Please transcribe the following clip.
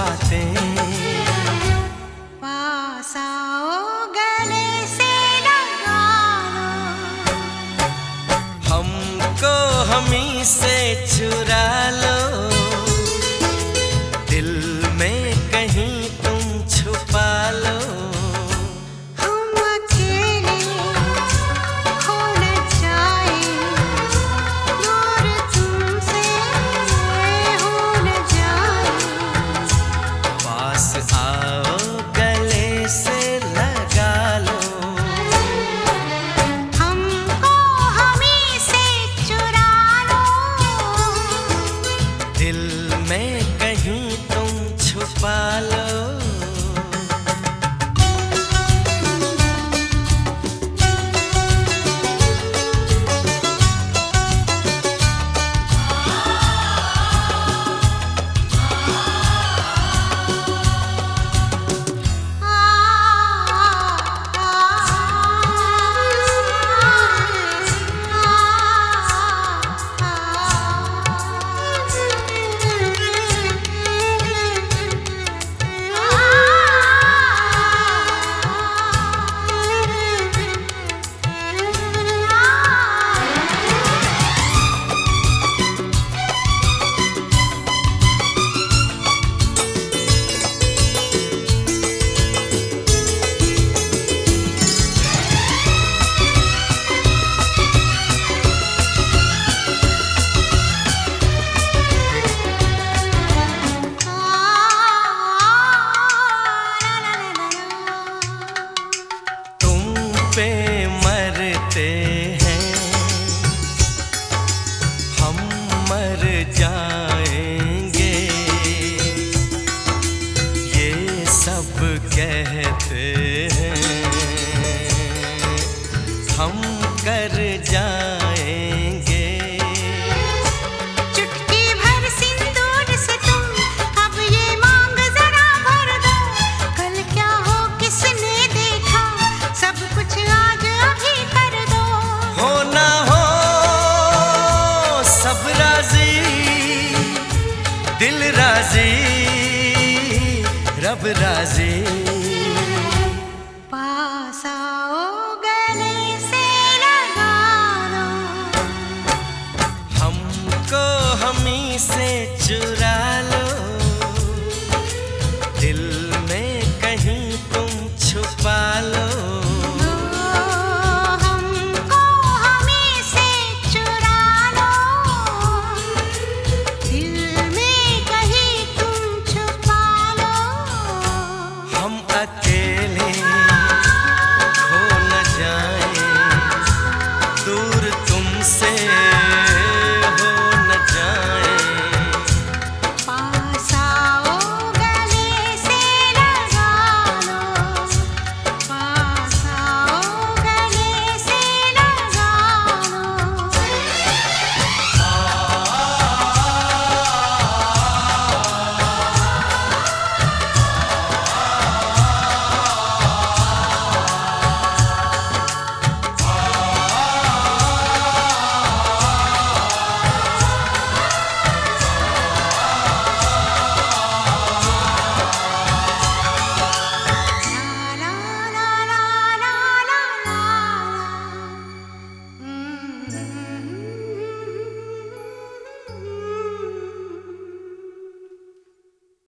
बातें। गले से हमको हमी से चुरा कहते अब राजे